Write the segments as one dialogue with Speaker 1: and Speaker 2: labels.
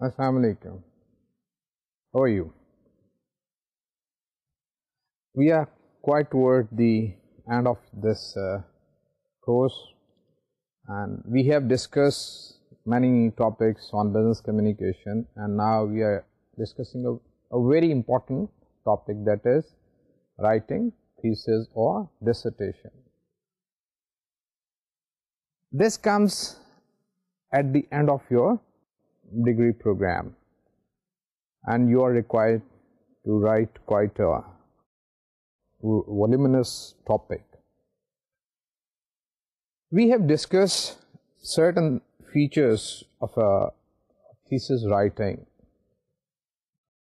Speaker 1: السلام علیکم how you we are quite toward the end of this course and we have discuss many topics on business communication and now we are discussing a very important topic that is writing thesis اور dissertation this comes at the end of your degree program and you are required to write quite a voluminous topic. We have discussed certain features of a thesis writing,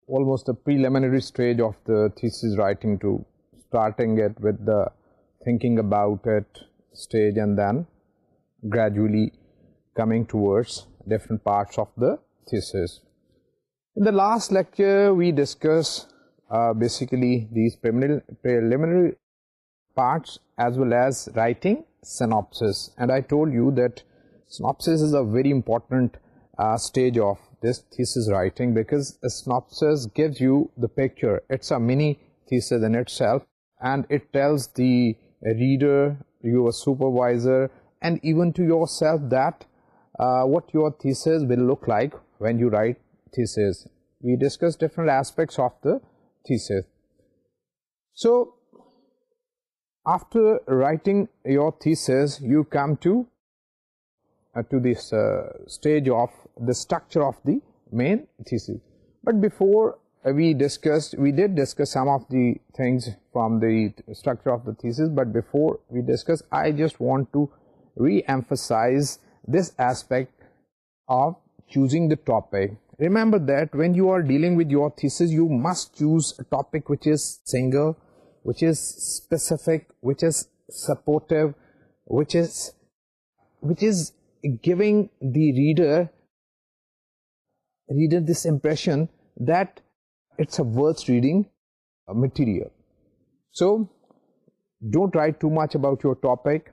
Speaker 1: almost a preliminary stage of the thesis writing to starting it with the thinking about it stage and then gradually coming towards different parts of the thesis. In the last lecture, we discuss uh, basically these preliminary parts as well as writing synopsis. And I told you that synopsis is a very important uh, stage of this thesis writing because a synopsis gives you the picture. It's a mini thesis in itself and it tells the reader, your supervisor and even to yourself that uh, what your thesis will look like when you write thesis. We discuss different aspects of the thesis. So, after writing your thesis, you come to uh, to this uh, stage of the structure of the main thesis. But before we discussed, we did discuss some of the things from the structure of the thesis, but before we discuss, I just want to re-emphasize this aspect of choosing the topic. Remember that when you are dealing with your thesis, you must choose a topic which is single, which is specific, which is supportive, which is, which is giving the reader, reader this impression that it's a worth reading material. So, don't write too much about your topic.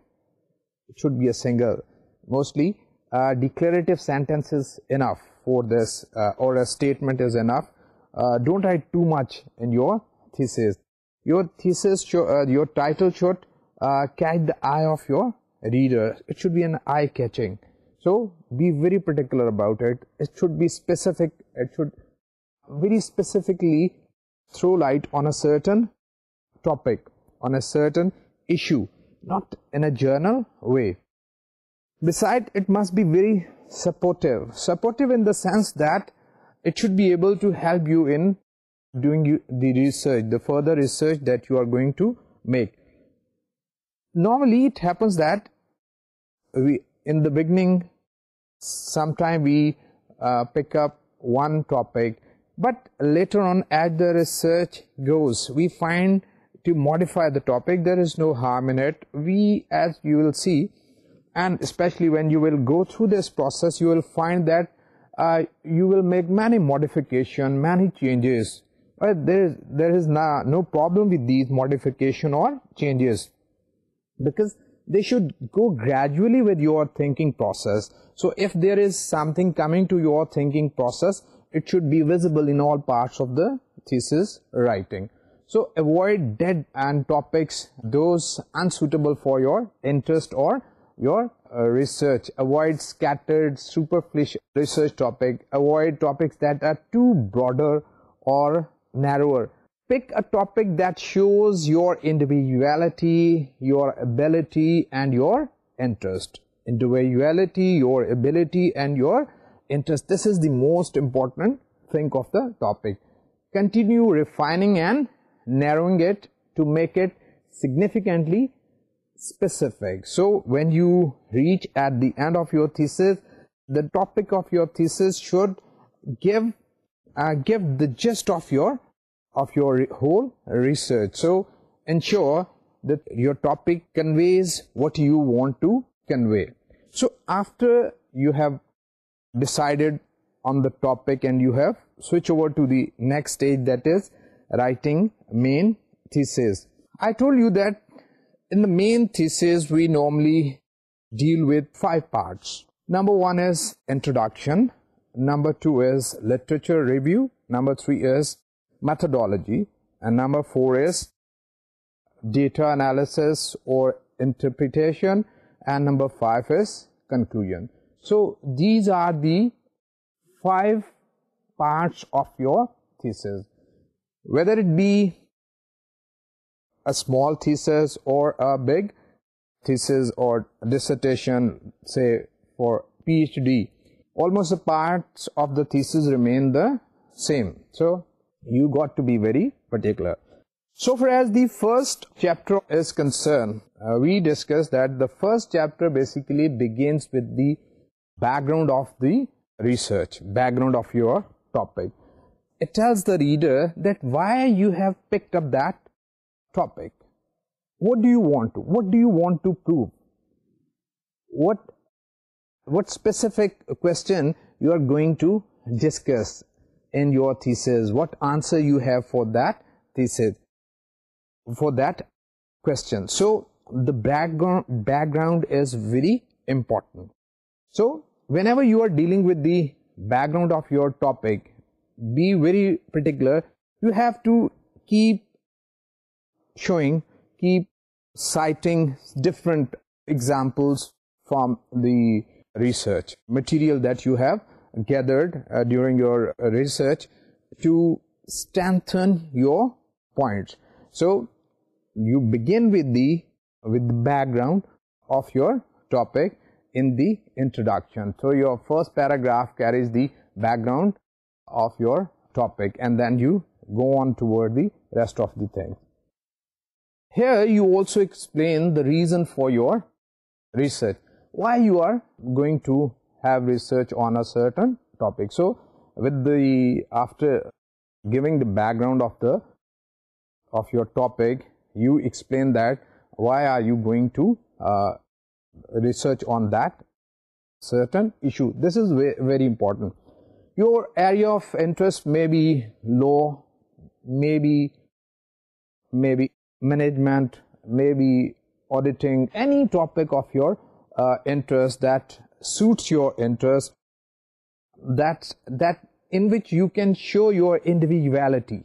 Speaker 1: It should be a single mostly uh, declarative sentences enough for this uh, or a statement is enough. Uh, don't write too much in your thesis. Your thesis, your title should catch the eye of your reader. It should be an eye-catching. So be very particular about it. It should be specific. It should very specifically throw light on a certain topic, on a certain issue, not in a general way. Besides, it must be very supportive. Supportive in the sense that it should be able to help you in doing the research, the further research that you are going to make. Normally, it happens that we in the beginning, sometime we uh, pick up one topic, but later on, as the research goes, we find to modify the topic, there is no harm in it. We, as you will see, and especially when you will go through this process you will find that uh, you will make many modification many changes. Uh, there is there is no, no problem with these modification or changes. Because they should go gradually with your thinking process. So if there is something coming to your thinking process it should be visible in all parts of the thesis writing. So avoid dead and topics those unsuitable for your interest or your uh, research. Avoid scattered, superficial research topic. Avoid topics that are too broader or narrower. Pick a topic that shows your individuality, your ability, and your interest. Individuality, your ability, and your interest. This is the most important thing of the topic. Continue refining and narrowing it to make it significantly specific. So when you reach at the end of your thesis, the topic of your thesis should give uh, give the gist of your of your whole research. So ensure that your topic conveys what you want to convey. So after you have decided on the topic and you have switch over to the next stage that is writing main thesis. I told you that in the main thesis we normally deal with five parts. Number one is introduction. Number two is literature review. Number three is methodology. And number four is data analysis or interpretation. And number five is conclusion. So these are the five parts of your thesis. Whether it be a small thesis or a big thesis or dissertation say for PhD almost the parts of the thesis remain the same. So you got to be very particular. So far as the first chapter is concerned uh, we discussed that the first chapter basically begins with the background of the research background of your topic. It tells the reader that why you have picked up that topic what do you want to what do you want to prove? What what specific question you are going to discuss in your thesis? What answer you have for that thesis for that question? So the background background is very important. So whenever you are dealing with the background of your topic be very particular. You have to keep showing keep citing different examples from the research material that you have gathered uh, during your research to strengthen your points so you begin with the with background of your topic in the introduction so your first paragraph carries the background of your topic and then you go on toward the rest of the thing. Here you also explain the reason for your research. Why you are going to have research on a certain topic. So, with the after giving the background of the of your topic, you explain that why are you going to uh, research on that certain issue. This is very, very important. Your area of interest may be law, maybe maybe management, maybe auditing, any topic of your uh, interest that suits your interest, that, that in which you can show your individuality,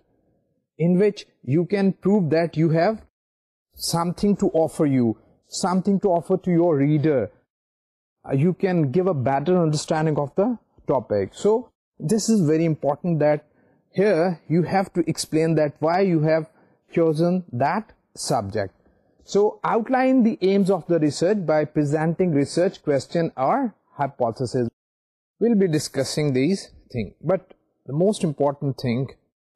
Speaker 1: in which you can prove that you have something to offer you, something to offer to your reader, uh, you can give a better understanding of the topic. So this is very important that here you have to explain that why you have chosen that subject. So outline the aims of the research by presenting research question or hypothesis. We'll be discussing these things. But the most important thing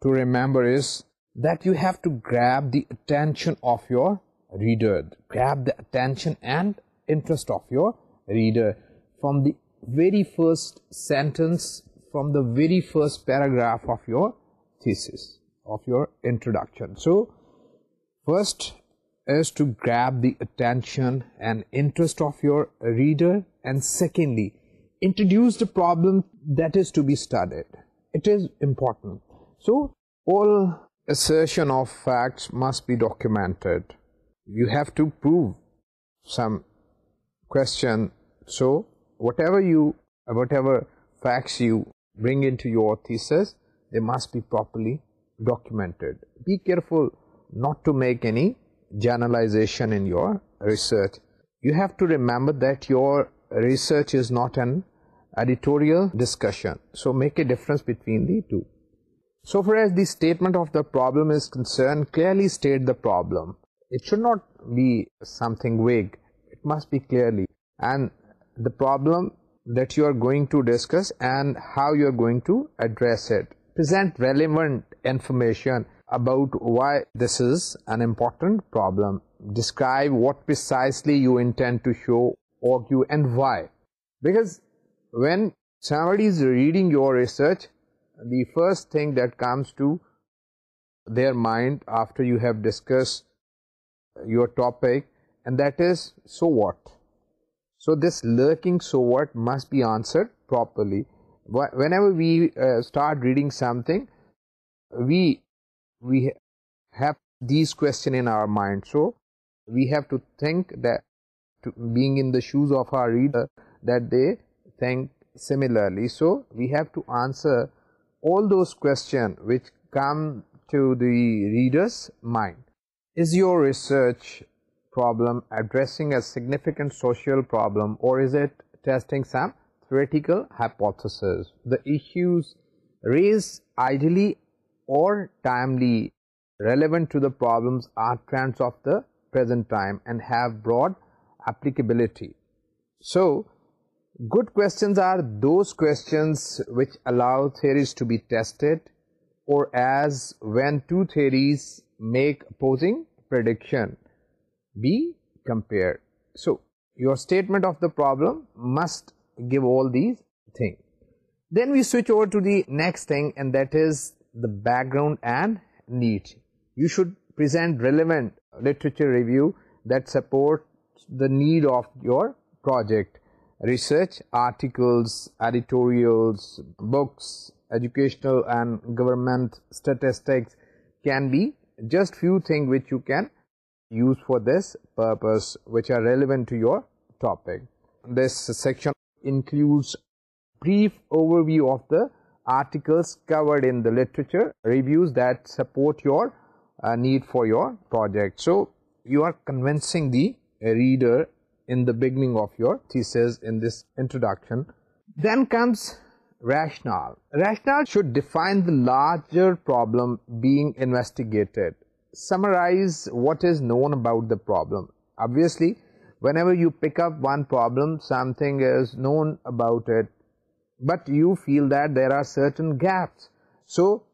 Speaker 1: to remember is that you have to grab the attention of your reader. Grab the attention and interest of your reader from the very first sentence, from the very first paragraph of your thesis of your introduction. So, first is to grab the attention and interest of your reader and secondly, introduce the problem that is to be studied. It is important. So, all assertion of facts must be documented. You have to prove some question. So, whatever you, whatever facts you bring into your thesis, they must be properly documented. Be careful not to make any generalization in your research. You have to remember that your research is not an editorial discussion. So make a difference between the two. So far as the statement of the problem is concerned, clearly state the problem. It should not be something vague. It must be clearly. And the problem that you are going to discuss and how you are going to address it present relevant information about why this is an important problem. Describe what precisely you intend to show, argue and why. Because when somebody is reading your research, the first thing that comes to their mind after you have discussed your topic and that is so what. So this lurking so what must be answered properly whenever we uh, start reading something we we have these question in our mind. So we have to think that being in the shoes of our reader that they think similarly. So we have to answer all those questions which come to the reader's mind. Is your research problem addressing a significant social problem or is it testing some theoretical hypotheses. The issues raised ideally or timely relevant to the problems are trends of the present time and have broad applicability. So, good questions are those questions which allow theories to be tested or as when two theories make opposing prediction be compared. So, your statement of the problem must give all these things. Then we switch over to the next thing and that is the background and need. You should present relevant literature review that supports the need of your project. Research, articles, editorials, books, educational and government statistics can be just few things which you can use for this purpose which are relevant to your topic. This section includes brief overview of the articles covered in the literature, reviews that support your uh, need for your project. So you are convincing the uh, reader in the beginning of your thesis in this introduction. Then comes rationale. Rationale should define the larger problem being investigated. Summarize what is known about the problem. Obviously, whenever you pick up one problem, something is known about it, but you feel that there are certain gaps. So,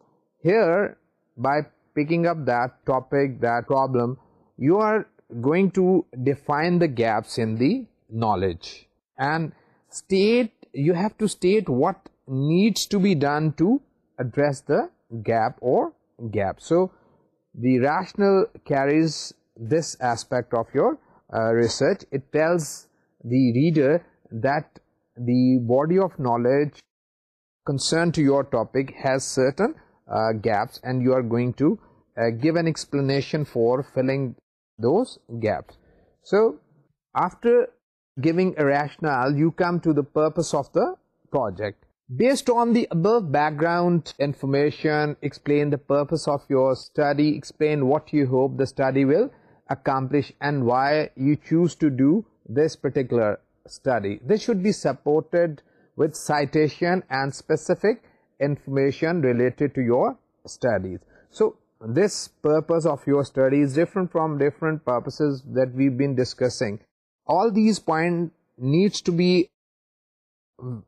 Speaker 1: here by picking up that topic, that problem, you are going to define the gaps in the knowledge and state, you have to state what needs to be done to address the gap or gap. So, the rational carries this aspect of your uh, research it tells the reader that the body of knowledge concerned to your topic has certain uh, gaps and you are going to uh, give an explanation for filling those gaps. So after giving a rationale you come to the purpose of the project. Based on the above background information explain the purpose of your study explain what you hope the study will accomplish and why you choose to do this particular study. This should be supported with citation and specific information related to your studies. So this purpose of your study is different from different purposes that we've been discussing. All these points needs to be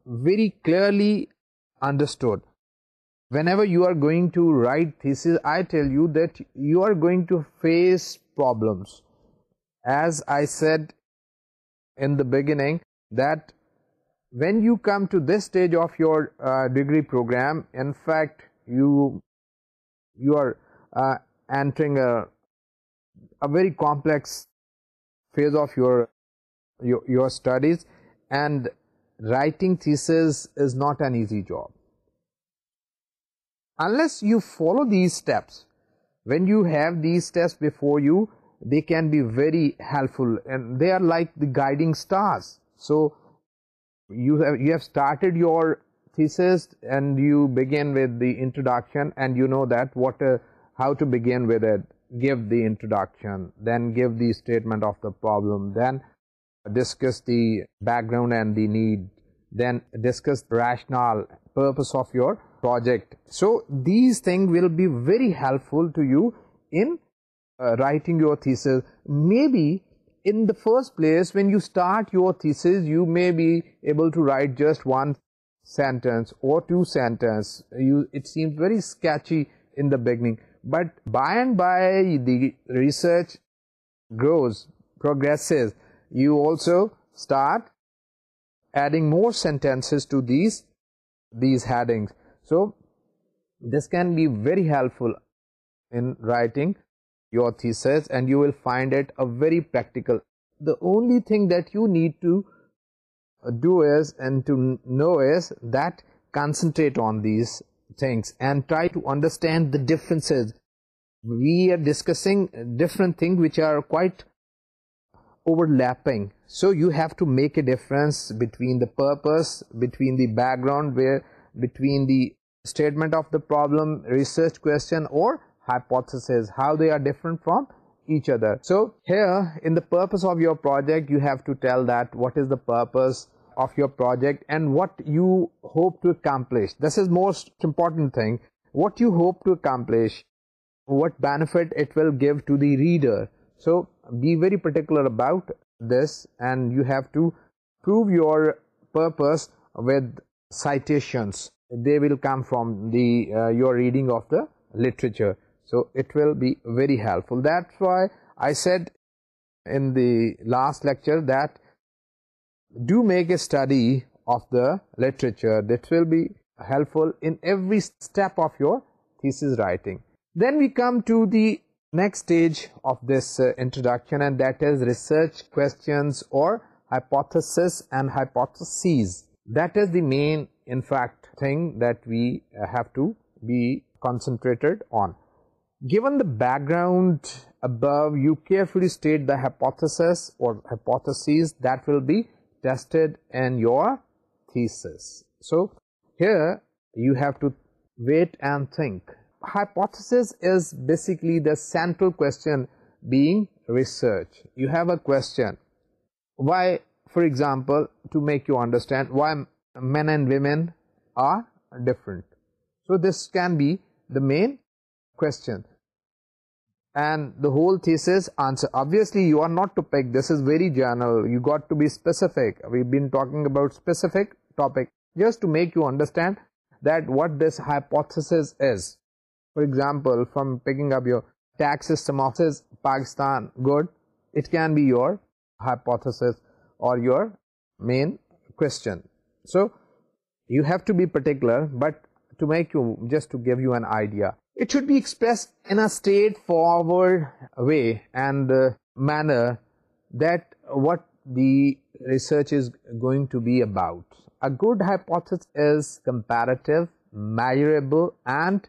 Speaker 1: very clearly understood whenever you are going to write thesis I tell you that you are going to face problems. As I said in the beginning that when you come to this stage of your uh, degree program in fact you you are uh, entering a a very complex phase of your, your studies and writing thesis is not an easy job unless you follow these steps, when you have these steps before you, they can be very helpful and they are like the guiding stars. So, you have, you have started your thesis and you begin with the introduction and you know that what, uh, how to begin with it, give the introduction, then give the statement of the problem, then discuss the background and the need, then discuss the rational purpose of your project. So these things will be very helpful to you in uh, writing your thesis. Maybe in the first place when you start your thesis you may be able to write just one sentence or two sentences. It seems very sketchy in the beginning. But by and by the research grows, progresses, you also start adding more sentences to these these headings. So, this can be very helpful in writing your thesis and you will find it a very practical. The only thing that you need to uh, do is and to know is that concentrate on these things and try to understand the differences. We are discussing different things which are quite overlapping. So, you have to make a difference between the purpose, between the background where between the statement of the problem, research question, or hypothesis, how they are different from each other. So here in the purpose of your project, you have to tell that what is the purpose of your project and what you hope to accomplish. This is most important thing. What you hope to accomplish, what benefit it will give to the reader. So be very particular about this and you have to prove your purpose with citations they will come from the uh, your reading of the literature. So it will be very helpful. That's why I said in the last lecture that do make a study of the literature. That will be helpful in every step of your thesis writing. Then we come to the next stage of this uh, introduction and that is research questions or hypothesis and hypotheses that is the main in fact thing that we uh, have to be concentrated on. Given the background above you carefully state the hypothesis or hypotheses that will be tested in your thesis. So here you have to wait and think. Hypothesis is basically the central question being research. You have a question why for example to make you understand why men and women are different. So this can be the main question and the whole thesis answer obviously you are not to pick this is very general you got to be specific we've been talking about specific topic just to make you understand that what this hypothesis is for example from picking up your tax system office Pakistan good it can be your hypothesis or your main question. So, you have to be particular but to make you just to give you an idea. It should be expressed in a straightforward way and uh, manner that what the research is going to be about. A good hypothesis is comparative, measurable and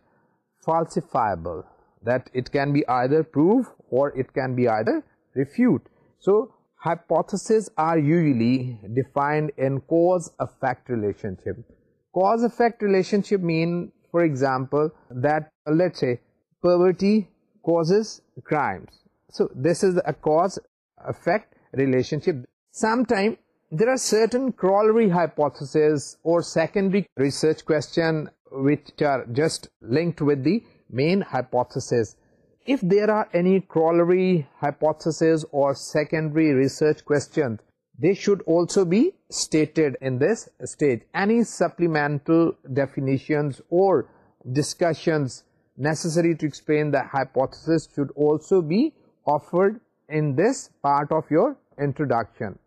Speaker 1: falsifiable that it can be either prove or it can be either refute. So, hypotheses are usually defined in cause-effect relationship. Cause-effect relationship mean, for example, that let's say poverty causes crimes. So, this is a cause-effect relationship. Sometimes there are certain corollary hypotheses or secondary research question which are just linked with the main hypothesis if there are any corollary hypotheses or secondary research questions, they should also be stated in this stage. Any supplemental definitions or discussions necessary to explain the hypothesis should also be offered in this part of your introduction.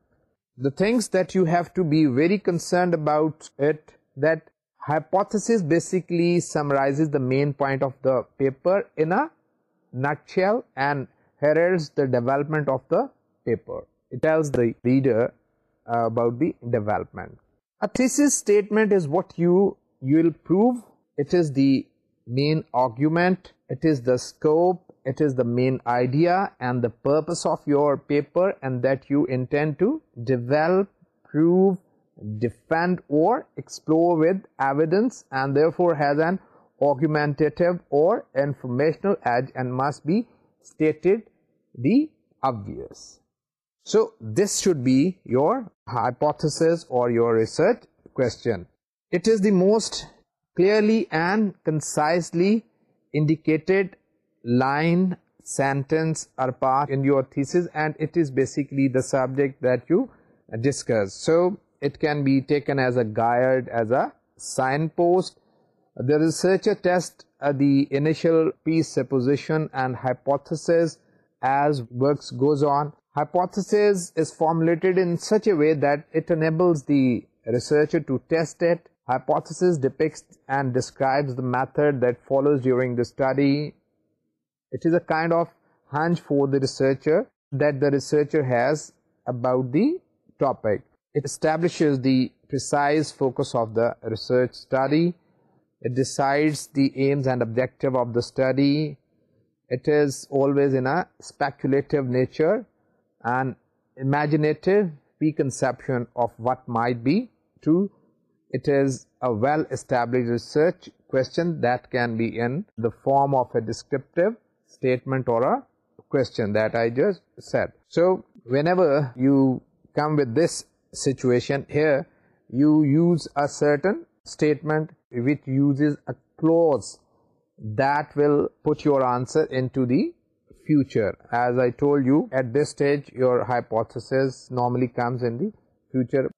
Speaker 1: The things that you have to be very concerned about it that hypothesis basically summarizes the main point of the paper in a nutshell and heralds the development of the paper. It tells the reader uh, about the development. A thesis statement is what you you will prove. It is the main argument. It is the scope. It is the main idea and the purpose of your paper and that you intend to develop, prove, defend or explore with evidence and therefore has an augmentative or informational edge and must be stated the obvious. So, this should be your hypothesis or your research question. It is the most clearly and concisely indicated line, sentence or part in your thesis and it is basically the subject that you discuss. So, it can be taken as a guide, as a signpost there is such a test uh, the initial piece supposition and hypothesis as works goes on. Hypothesis is formulated in such a way that it enables the researcher to test it. Hypothesis depicts and describes the method that follows during the study. It is a kind of hunch for the researcher that the researcher has about the topic. It establishes the precise focus of the research study it decides the aims and objective of the study. It is always in a speculative nature and imaginative preconception of what might be to it is a well established research question that can be in the form of a descriptive statement or a question that i just said. So whenever you come with this situation here you use a certain statement which uses a clause that will put your answer into the future. As I told you at this stage your hypothesis normally comes in the future.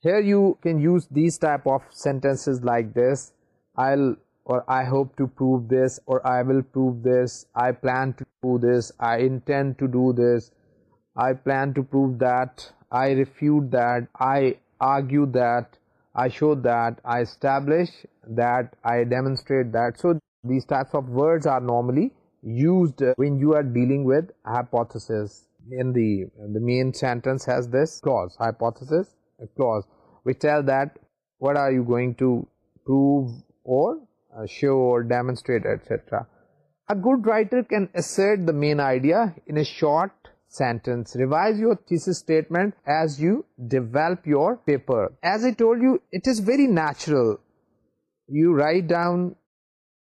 Speaker 1: Here you can use these type of sentences like this. I'll or I hope to prove this or I will prove this. I plan to do this. I intend to do this. I plan to prove that. I refute that. I argue that. I show that. I establish that I demonstrate that. So these types of words are normally used when you are dealing with hypothesis. In the, the main sentence has this clause, hypothesis clause. We tell that what are you going to prove or uh, show or demonstrate etc. A good writer can assert the main idea in a short sentence. Revise your thesis statement as you develop your paper. As I told you, it is very natural you write down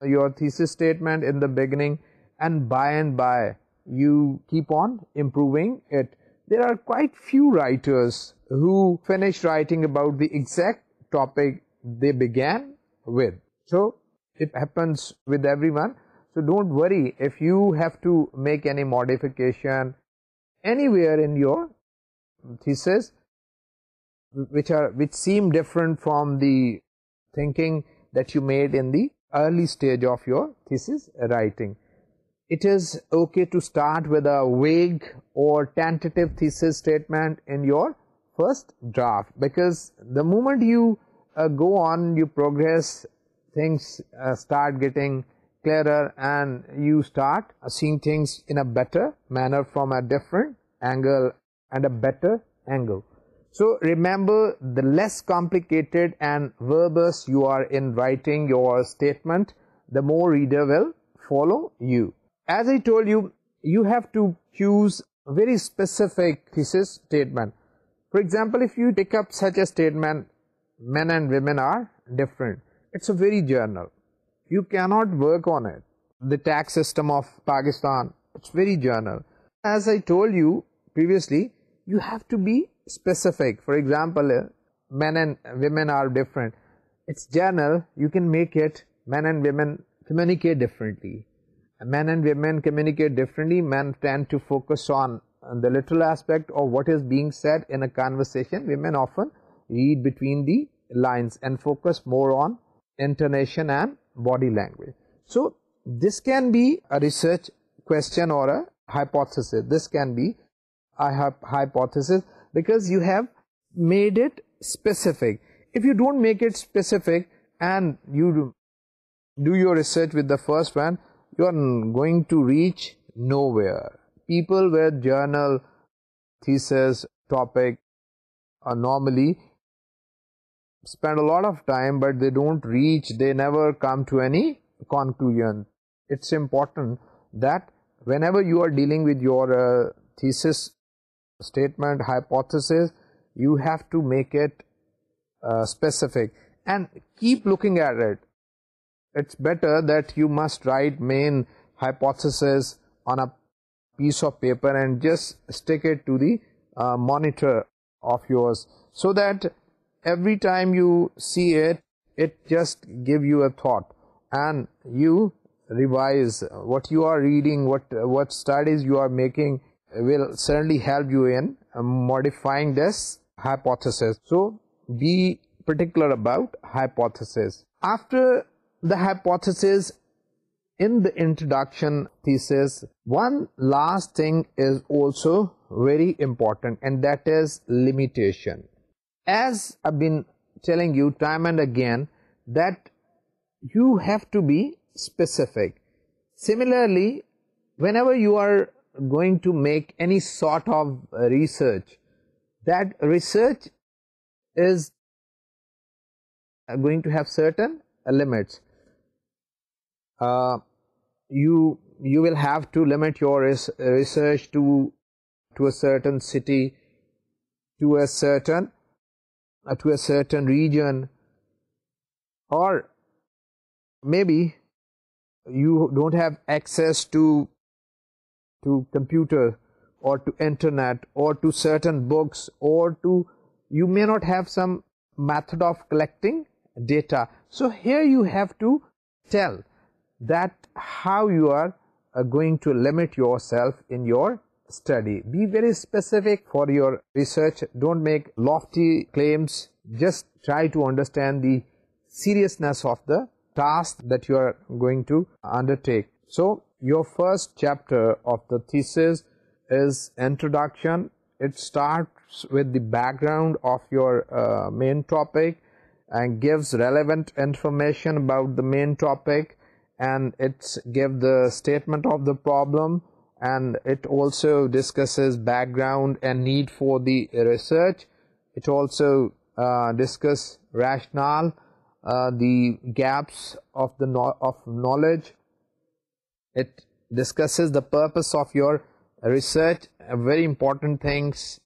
Speaker 1: your thesis statement in the beginning and by and by you keep on improving it. There are quite few writers who finish writing about the exact topic they began with. So, it happens with everyone. So, don't worry if you have to make any modification anywhere in your thesis which are which seem different from the thinking that you made in the early stage of your thesis writing. It is okay to start with a vague or tentative thesis statement in your first draft because the moment you uh, go on, you progress, things uh, start getting clearer and you start seeing things in a better manner from a different angle and a better angle. So remember the less complicated and verbose you are in writing your statement the more reader will follow you. As I told you you have to choose very specific thesis statement. For example if you take up such a statement men and women are different. It's a very general. You cannot work on it. The tax system of Pakistan it's very general. As I told you previously you have to be specific. For example men and women are different. It's general. You can make it men and women communicate differently. Men and women communicate differently. Men tend to focus on the literal aspect of what is being said in a conversation. Women often read between the lines and focus more on intonation and body language. So this can be a research question or a hypothesis. This can be a hypothesis because you have made it specific. If you don't make it specific and you do your research with the first one, you are going to reach nowhere. People with journal, thesis, topic normally spend a lot of time but they don't reach, they never come to any conclusion. It's important that whenever you are dealing with your uh, thesis statement, hypothesis, you have to make it uh, specific. And keep looking at it. It's better that you must write main hypothesis on a piece of paper and just stick it to the uh, monitor of yours. So that every time you see it, it just give you a thought. And you revise what you are reading, what, what studies you are making, will certainly help you in um, modifying this hypothesis. So be particular about hypothesis. After the hypothesis in the introduction thesis, one last thing is also very important and that is limitation. As I've been telling you time and again that you have to be specific. Similarly, whenever you are going to make any sort of uh, research, that research is uh, going to have certain uh, limits. Uh, you you will have to limit your res research to to a certain city, to a certain uh, to a certain region, or maybe you don't have access to to computer or to internet or to certain books or to you may not have some method of collecting data. So here you have to tell that how you are uh, going to limit yourself in your study. Be very specific for your research. Don't make lofty claims. Just try to understand the seriousness of the task that you are going to undertake. So your first chapter of the thesis is introduction. It starts with the background of your uh, main topic and gives relevant information about the main topic and it gives the statement of the problem and it also discusses background and need for the research. It also uh, discusses rationale, uh, the gaps of the of knowledge it discusses the purpose of your research very important things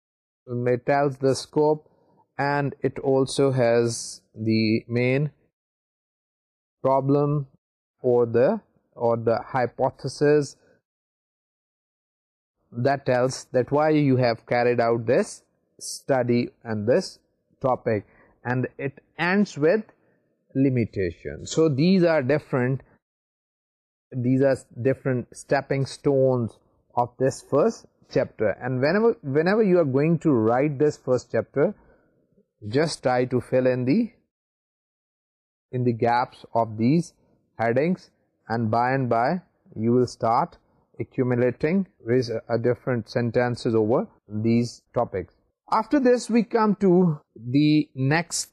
Speaker 1: it tells the scope and it also has the main problem or the or the hypothesis that tells that why you have carried out this study and this topic. And it ends with limitation. So these are different these are different stepping stones of this first chapter. And whenever whenever you are going to write this first chapter just try to fill in the in the gaps of these headings and by and by you will start accumulating uh, different sentences over these topics. After this we come to the next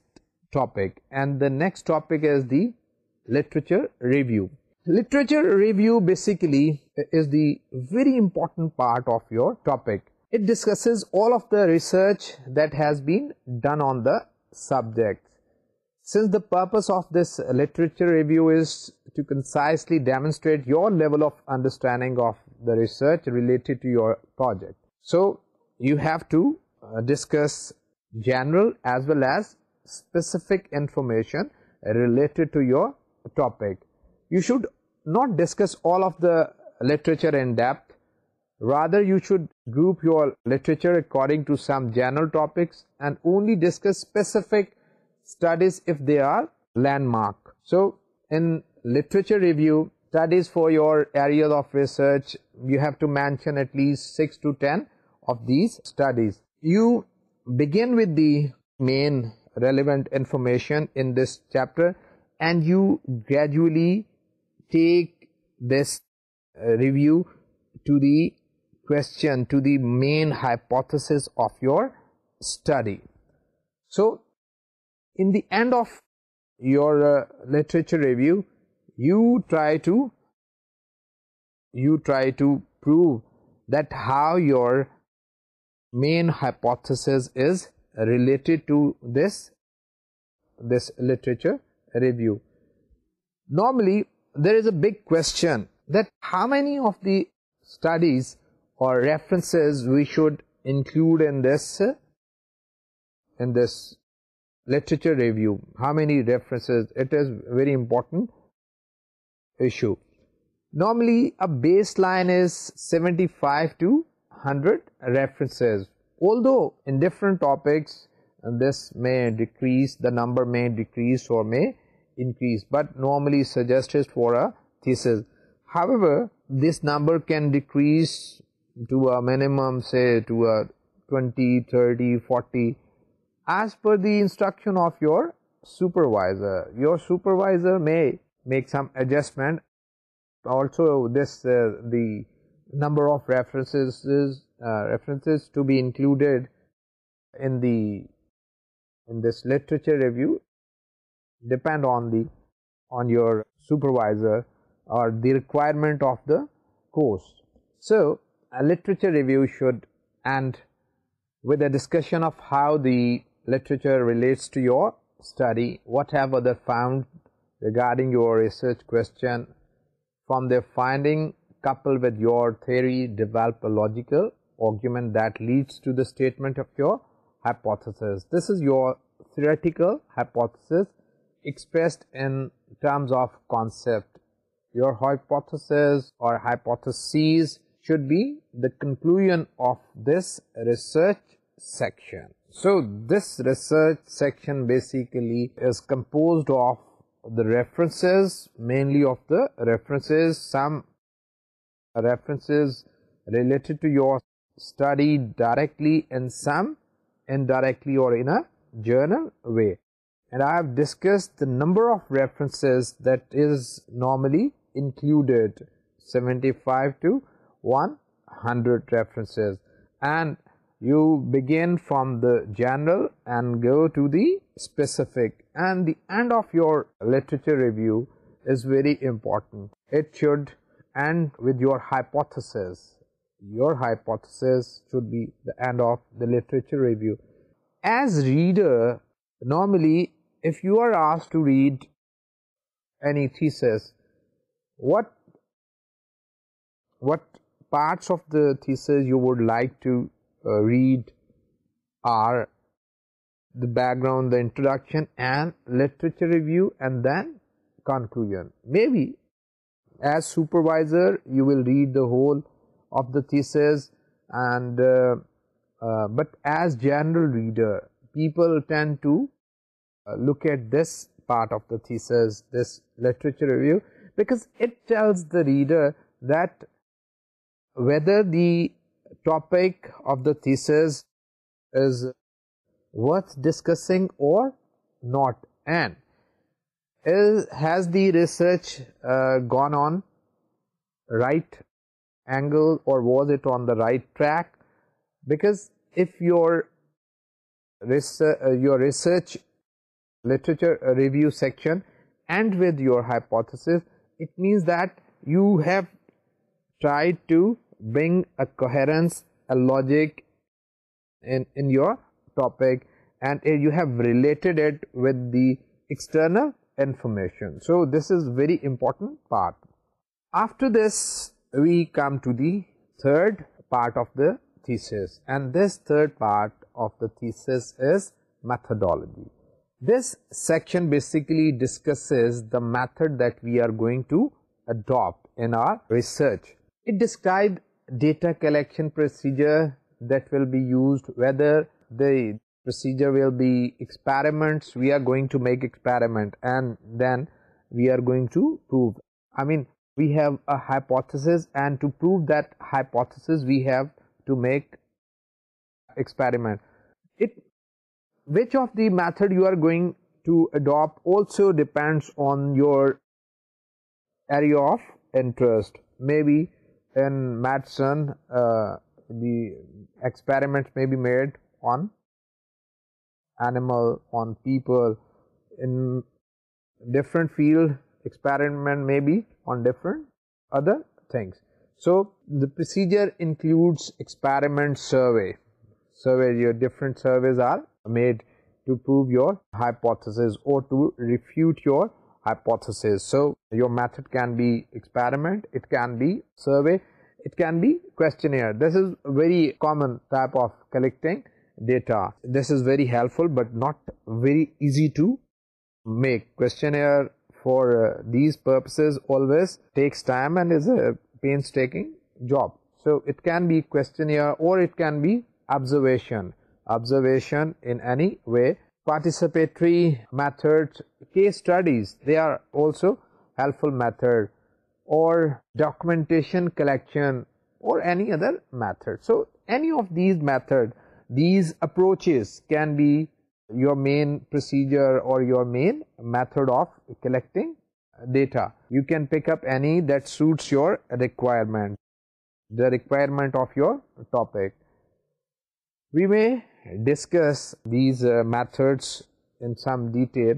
Speaker 1: topic and the next topic is the literature review literature review basically is the very important part of your topic. It discusses all of the research that has been done on the subject. Since the purpose of this literature review is to concisely demonstrate your level of understanding of the research related to your project. So you have to uh, discuss general as well as specific information related to your topic you should not discuss all of the literature in depth. Rather, you should group your literature according to some general topics and only discuss specific studies if they are landmark. So, in literature review, studies for your area of research, you have to mention at least 6 to 10 of these studies. You begin with the main relevant information in this chapter and you gradually take this uh, review to the question to the main hypothesis of your study. So in the end of your uh, literature review you try to you try to prove that how your main hypothesis is related to this this literature review. Normally there is a big question that how many of the studies or references we should include in this in this literature review? How many references? It is very important issue. Normally a baseline is 75 to 100 references. Although in different topics this may decrease the number may decrease or may increase but normally suggested for a thesis. However, this number can decrease to a minimum say to a 20, 30, 40 as per the instruction of your supervisor. Your supervisor may make some adjustment. Also this uh, the number of references is, uh, references to be included in the in this literature review depend on the on your supervisor or the requirement of the course. So, a literature review should end with a discussion of how the literature relates to your study, what have they found regarding your research question from their finding coupled with your theory develop a logical argument that leads to the statement of your hypothesis. This is your theoretical hypothesis expressed in terms of concept. Your hypothesis or hypotheses should be the conclusion of this research section. So, this research section basically is composed of the references, mainly of the references, some references related to your study directly and some indirectly or in a journal way. And I have discussed the number of references that is normally included 75 to 100 references and you begin from the general and go to the specific and the end of your literature review is very important. It should end with your hypothesis. Your hypothesis should be the end of the literature review. As reader, normally if you are asked to read any thesis, what what parts of the thesis you would like to uh, read are the background, the introduction, and literature review, and then conclusion. Maybe as supervisor, you will read the whole of the thesis, and uh, uh, but as general reader, people tend to uh, look at this part of the thesis, this literature review because it tells the reader that whether the topic of the thesis is worth discussing or not. And has the research uh, gone on right angle or was it on the right track? Because if your uh, your research literature review section and with your hypothesis it means that you have tried to bring a coherence a logic in in your topic and eh, you have related it with the external information. So this is very important part. After this we come to the third part of the thesis and this third part of the thesis is methodology this section basically discusses the method that we are going to adopt in our research. It describes data collection procedure that will be used, whether the procedure will be experiments, we are going to make experiment and then we are going to prove. I mean we have a hypothesis and to prove that hypothesis we have to make experiment. It which of the method you are going to adopt also depends on your area of interest. Maybe in medicine uh, the experiments may be made on animal on people. In different field experiment may be on different other things. So, the procedure includes experiment survey, survey your different surveys are made to prove your hypothesis or to refute your hypothesis. So, your method can be experiment, it can be survey, it can be questionnaire. This is very common type of collecting data. This is very helpful but not very easy to make. Questionnaire for uh, these purposes always takes time and is a painstaking job. So, it can be questionnaire or it can be observation observation in any way. Participatory methods, case studies, they are also helpful method or documentation collection or any other method. So, any of these method, these approaches can be your main procedure or your main method of collecting data. You can pick up any that suits your requirement, the requirement of your topic. We may discuss these uh, methods in some detail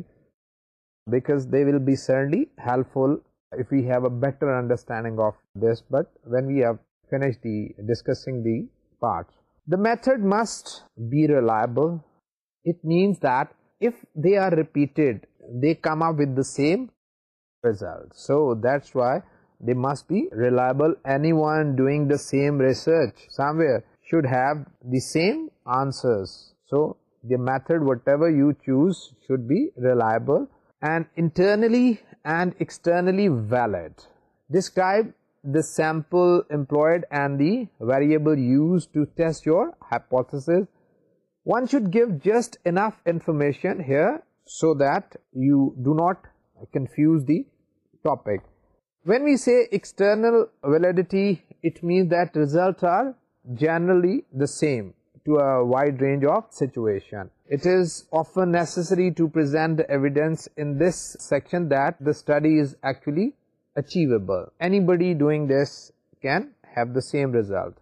Speaker 1: because they will be certainly helpful if we have a better understanding of this but when we have finished the discussing the part, The method must be reliable. It means that if they are repeated, they come up with the same result. So, that is why they must be reliable. Anyone doing the same research somewhere should have the same answers. So, the method whatever you choose should be reliable and internally and externally valid. Describe the sample employed and the variable used to test your hypothesis. One should give just enough information here so that you do not confuse the topic. When we say external validity, it means that results are generally the same to a wide range of situation. It is often necessary to present evidence in this section that the study is actually achievable. Anybody doing this can have the same result.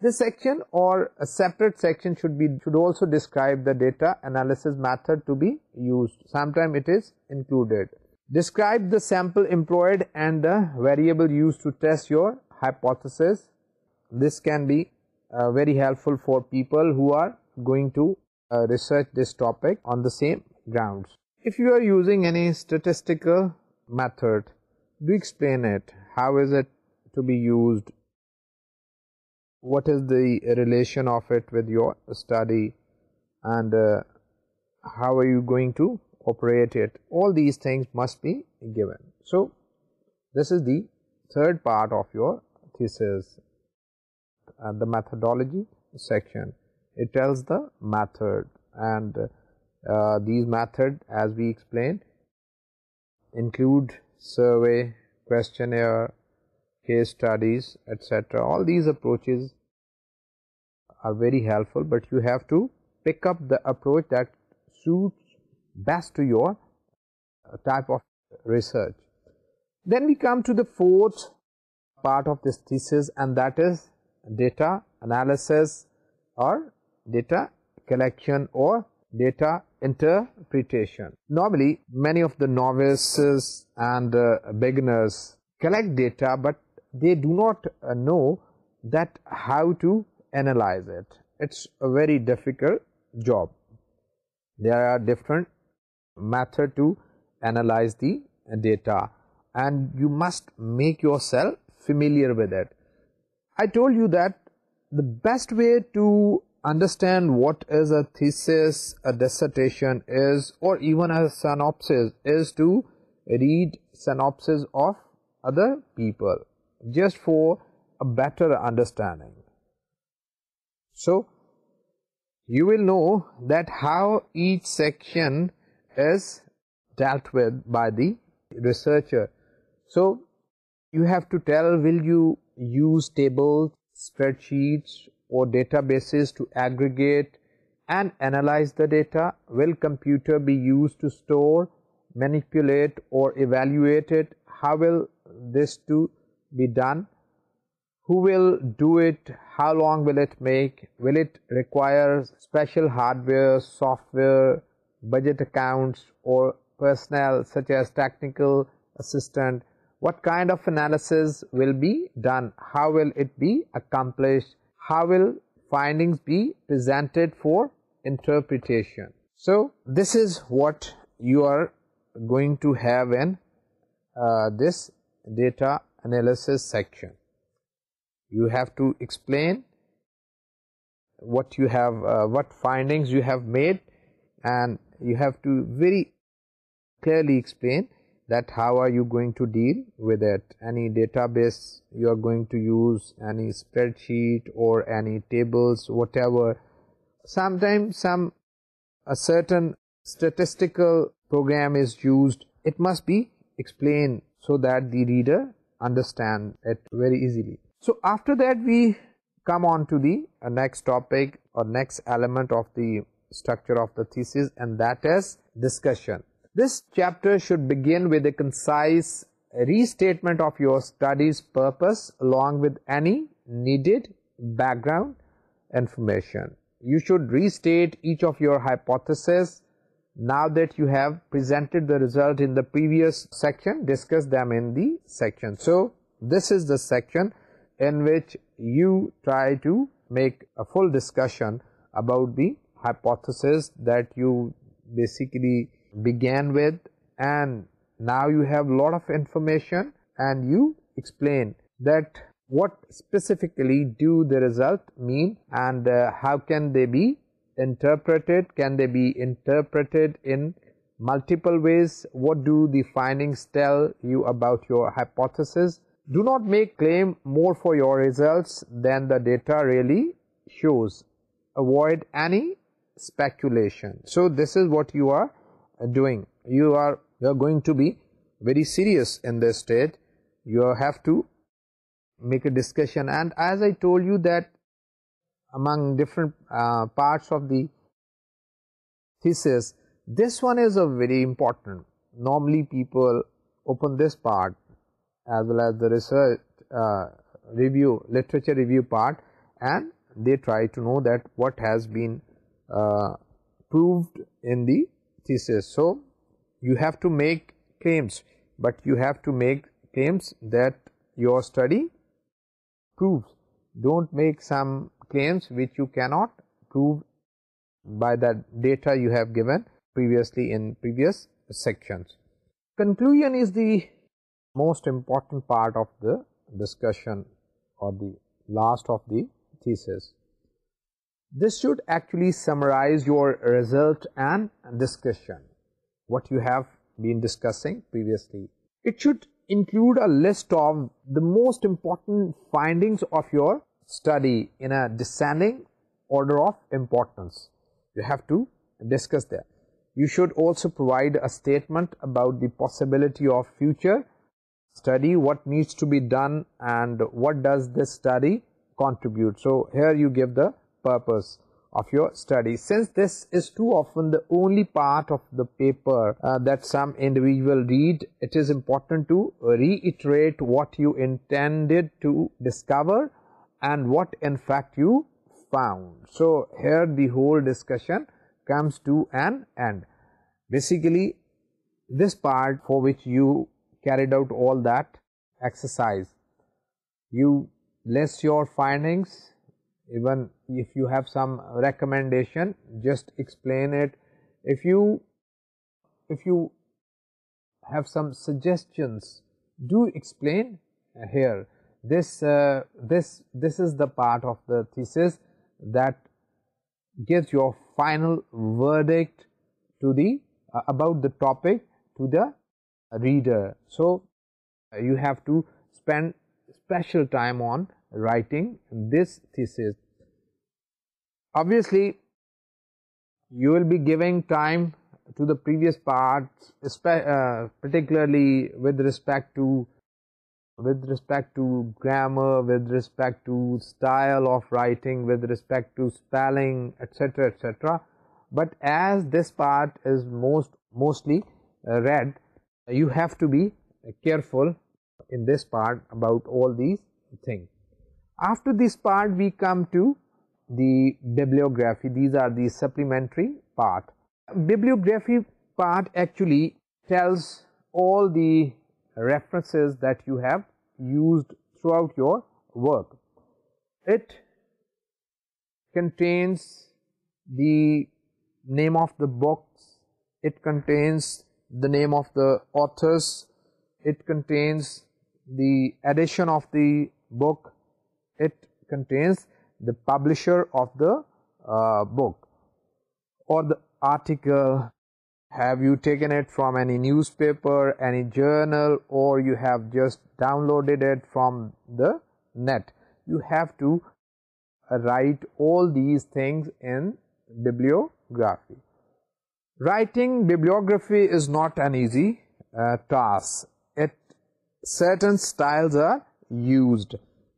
Speaker 1: This section or a separate section should be should also describe the data analysis method to be used. Sometime it is included. Describe the sample employed and the variable used to test your hypothesis. This can be uh, very helpful for people who are going to uh, research this topic on the same grounds. If you are using any statistical method, do explain it. How is it to be used? What is the relation of it with your study? And uh, how are you going to operate it? All these things must be given. So, this is the third part of your thesis the methodology section. It tells the method and uh, these methods, as we explained include survey questionnaire case studies etc all these approaches are very helpful but you have to pick up the approach that suits best to your uh, type of research. Then we come to the fourth part of this thesis and that is data analysis or data collection or data interpretation. Normally many of the novices and uh, beginners collect data but they do not uh, know that how to analyze it. It's a very difficult job. There are different method to analyze the data and you must make yourself familiar with it. I told you that the best way to understand what is a thesis, a dissertation is or even a synopsis is to read synopses of other people just for a better understanding. So, you will know that how each section is dealt with by the researcher. So, you have to tell will you use tables, spreadsheets or databases to aggregate and analyze the data? Will computer be used to store, manipulate or evaluate it? How will this to be done? Who will do it? How long will it make? Will it require special hardware, software, budget accounts or personnel such as technical assistant? what kind of analysis will be done, how will it be accomplished, how will findings be presented for interpretation. So, this is what you are going to have in uh, this data analysis section. You have to explain what you have, uh, what findings you have made and you have to very clearly explain that how are you going to deal with it, any database you are going to use, any spreadsheet or any tables, whatever. Sometimes some a certain statistical program is used, it must be explained so that the reader understand it very easily. So after that we come on to the next topic or next element of the structure of the thesis and that is discussion this chapter should begin with a concise restatement of your study's purpose along with any needed background information. You should restate each of your hypotheses now that you have presented the result in the previous section, discuss them in the section. So, this is the section in which you try to make a full discussion about the hypothesis that you basically began with and now you have lot of information and you explain that what specifically do the result mean and uh, how can they be interpreted can they be interpreted in multiple ways? What do the findings tell you about your hypothesis? Do not make claim more for your results than the data really shows. Avoid any speculation. So this is what you are doing. You are you are going to be very serious in this stage you have to make a discussion. And as i told you that among different uh, parts of the thesis this one is a very important. Normally people open this part as well as the research uh, review literature review part and they try to know that what has been uh, proved in the thesis. So, you have to make claims, but you have to make claims that your study proves. Don't make some claims which you cannot prove by the data you have given previously in previous sections. Conclusion is the most important part of the discussion or the last of the thesis this should actually summarize your result and discussion what you have been discussing previously. It should include a list of the most important findings of your study in a descending order of importance. You have to discuss that. you should also provide a statement about the possibility of future study what needs to be done and what does this study contribute. So here you give the purpose of your study. Since this is too often the only part of the paper uh, that some individual read it is important to reiterate what you intended to discover and what in fact you found. So here the whole discussion comes to an end. Basically this part for which you carried out all that exercise you list your findings even if you have some recommendation just explain it. If you if you have some suggestions do explain here. This uh, this this is the part of the thesis that gives your final verdict to the uh, about the topic to the reader. So you have to spend special time on Writing this thesis, obviously you will be giving time to the previous parts uh, particularly with respect to with respect to grammar with respect to style of writing with respect to spelling etc etc but as this part is most mostly uh, read you have to be careful in this part about all these things. After this part, we come to the bibliography. These are the supplementary part. Bibliography part actually tells all the references that you have used throughout your work. It contains the name of the books, it contains the name of the authors, it contains the edition of the book, it contains the publisher of the uh, book. Or the article. Have you taken it from any newspaper any journal or you have just downloaded it from the net? You have to write all these things in bibliography. Writing bibliography is not an easy uh, task. It certain styles are used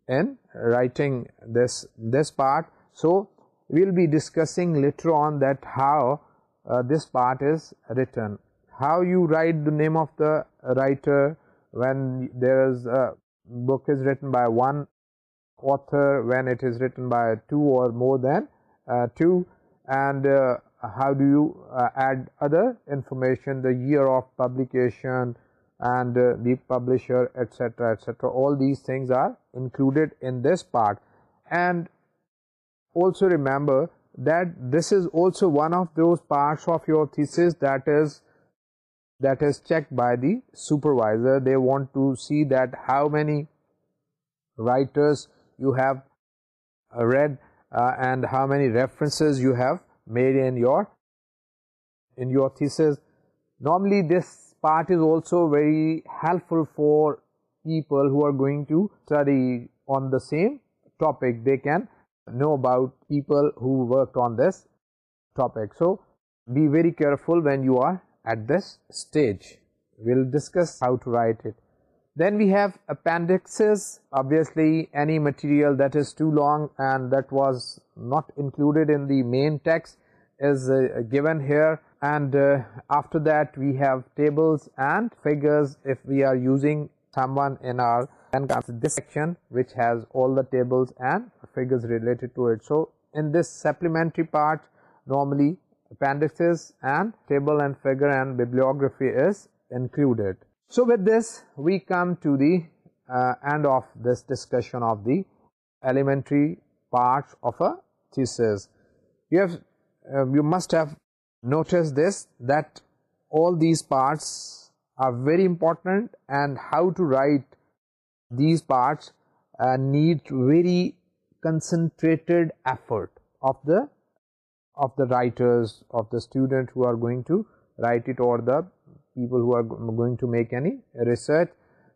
Speaker 1: in writing this this part. So we'll be discussing later on that how uh, this part is written. How you write the name of the writer when there is a book is written by one author when it is written by two or more than uh, two and uh, how do you uh, add other information the year of publication and uh, the publisher etc etc all these things are included in this part. And also remember that this is also one of those parts of your thesis that is that is checked by the supervisor. They want to see that how many writers you have uh, read uh, and how many references you have made in your in your thesis. Normally this part is also very helpful for people who are going to study on the same topic they can know about people who worked on this topic. So, be very careful when you are at this stage, we will discuss how to write it. Then we have appendixes, obviously any material that is too long and that was not included in the main text is uh, given here and uh, after that we have tables and figures if we are using someone in our this section which has all the tables and figures related to it. So, in this supplementary part normally appendices and table and figure and bibliography is included. So, with this we come to the uh, end of this discussion of the elementary part of a thesis. You have uh, you must have notice this that all these parts are very important and how to write these parts uh, need very concentrated effort of the of the writers of the student who are going to write it or the people who are going to make any research.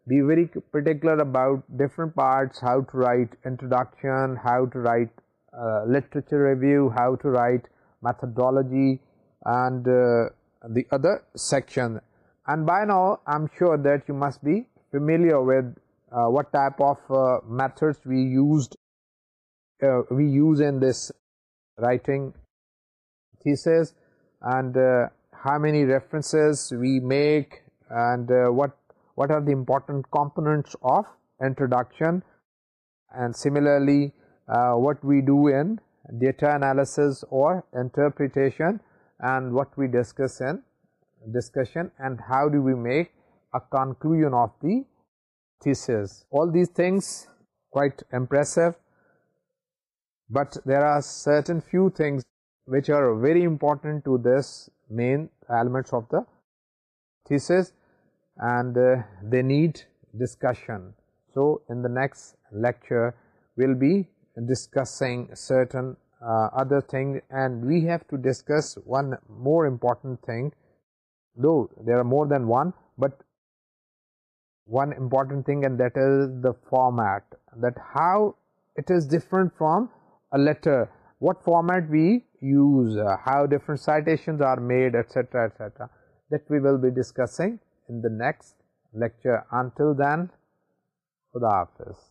Speaker 1: Be very particular about different parts how to write introduction how to write uh, literature review how to write methodology and uh, the other section. And by now I am sure that you must be familiar with uh, what type of uh, methods we used we use in this writing thesis and how many references we make and what what are the important components of introduction. And similarly what we do in data analysis or interpretation and what we discuss in discussion and how do we make a conclusion of the thesis. All these things quite impressive, but there are certain few things which are very important to this main elements of the thesis and uh, they need discussion. So, in the next lecture we will be discussing certain uh, other thing and we have to discuss one more important thing. Though there are more than one but one important thing and that is the format that how it is different from a letter. What format we use uh, how different citations are made etc etc that we will be discussing in the next lecture. Until then for the office